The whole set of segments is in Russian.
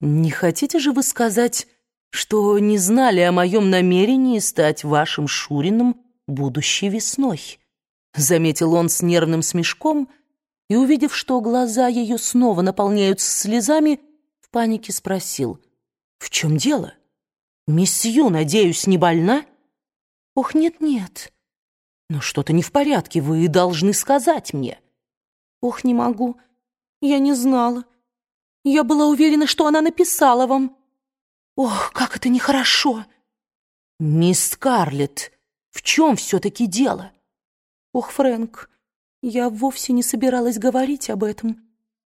«Не хотите же вы сказать, что не знали о моем намерении стать вашим Шурином будущей весной?» Заметил он с нервным смешком и, увидев, что глаза ее снова наполняются слезами, в панике спросил, «В чем дело? Мисс Ю, надеюсь, не больна?» «Ох, нет-нет, но что-то не в порядке, вы должны сказать мне». «Ох, не могу, я не знала. Я была уверена, что она написала вам. Ох, как это нехорошо!» «Мисс Скарлетт, в чем все-таки дело?» «Ох, Фрэнк, я вовсе не собиралась говорить об этом.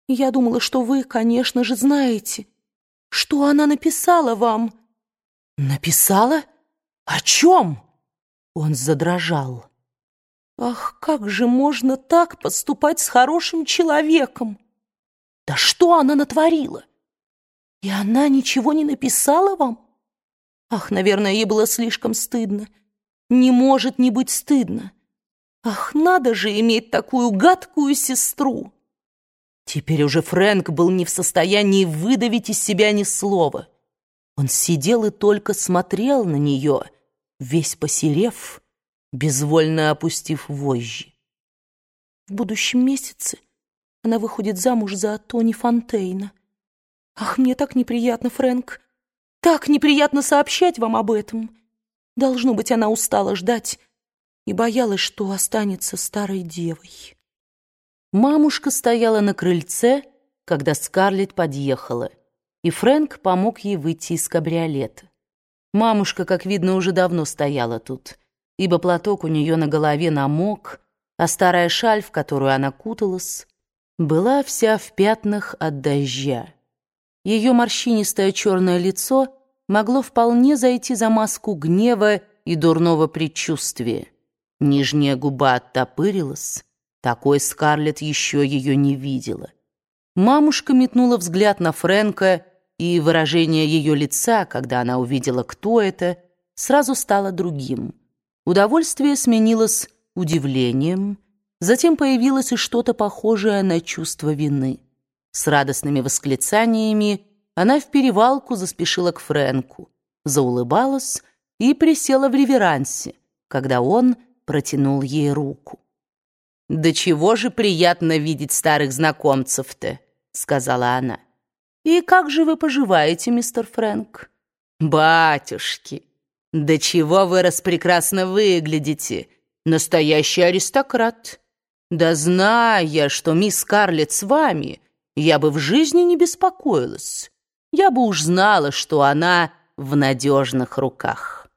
Я думала, что вы, конечно же, знаете, что она написала вам». «Написала? О чем?» Он задрожал. «Ах, как же можно так поступать с хорошим человеком? Да что она натворила? И она ничего не написала вам? Ах, наверное, ей было слишком стыдно. Не может не быть стыдно. Ах, надо же иметь такую гадкую сестру!» Теперь уже Фрэнк был не в состоянии выдавить из себя ни слова. Он сидел и только смотрел на нее, весь посерев, безвольно опустив вожжи. В будущем месяце она выходит замуж за Тони Фонтейна. Ах, мне так неприятно, Фрэнк, так неприятно сообщать вам об этом. Должно быть, она устала ждать, и боялась, что останется старой девой. Мамушка стояла на крыльце, когда Скарлетт подъехала, и Фрэнк помог ей выйти из кабриолета. Мамушка, как видно, уже давно стояла тут, ибо платок у нее на голове намок, а старая шаль, в которую она куталась, была вся в пятнах от дождя. Ее морщинистое черное лицо могло вполне зайти за маску гнева и дурного предчувствия. Нижняя губа оттопырилась. Такой Скарлетт еще ее не видела. Мамушка метнула взгляд на Фрэнка, и выражение ее лица, когда она увидела, кто это, сразу стало другим. Удовольствие сменилось удивлением, затем появилось и что-то похожее на чувство вины. С радостными восклицаниями она в перевалку заспешила к Фрэнку, заулыбалась и присела в реверансе, когда он протянул ей руку. «Да чего же приятно видеть старых знакомцев-то», — сказала она. «И как же вы поживаете, мистер Фрэнк?» «Батюшки, да чего вы распрекрасно выглядите! Настоящий аристократ! Да зная, что мисс Карлетт с вами, я бы в жизни не беспокоилась. Я бы уж знала, что она в надежных руках.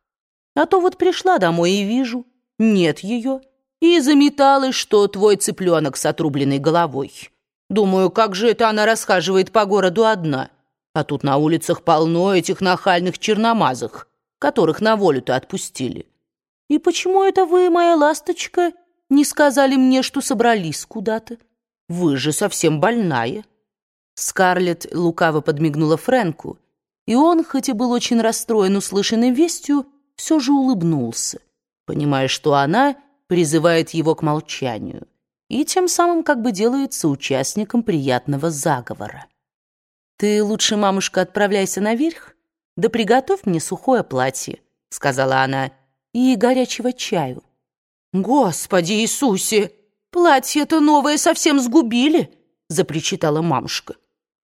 А то вот пришла домой и вижу, нет ее, и заметалась, что твой цыпленок с отрубленной головой. Думаю, как же это она расхаживает по городу одна? А тут на улицах полно этих нахальных черномазых, которых на волю-то отпустили. И почему это вы, моя ласточка, не сказали мне, что собрались куда-то? Вы же совсем больная. Скарлетт лукаво подмигнула Фрэнку, и он, хоть и был очень расстроен услышанной вестью, все же улыбнулся понимая, что она призывает его к молчанию и тем самым как бы делается участником приятного заговора. «Ты лучше, мамушка, отправляйся наверх, да приготовь мне сухое платье», — сказала она, — «и горячего чаю». «Господи Иисусе! Платье-то новое совсем сгубили!» — запричитала мамушка.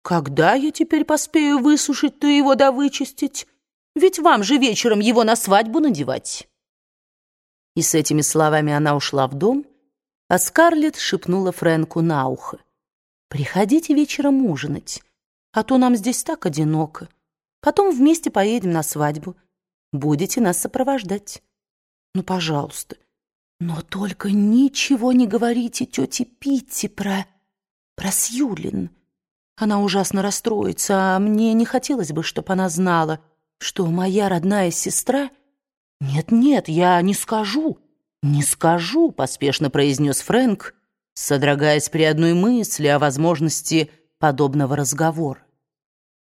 «Когда я теперь поспею высушить-то его да вычистить? Ведь вам же вечером его на свадьбу надевать». И с этими словами она ушла в дом, а Скарлетт шепнула Фрэнку на ухо. «Приходите вечером ужинать, а то нам здесь так одиноко. Потом вместе поедем на свадьбу. Будете нас сопровождать. Ну, пожалуйста, но только ничего не говорите тете Питти про... про Сьюлин. Она ужасно расстроится, а мне не хотелось бы, чтобы она знала, что моя родная сестра — «Нет-нет, я не скажу, не скажу», — поспешно произнес Фрэнк, содрогаясь при одной мысли о возможности подобного разговора.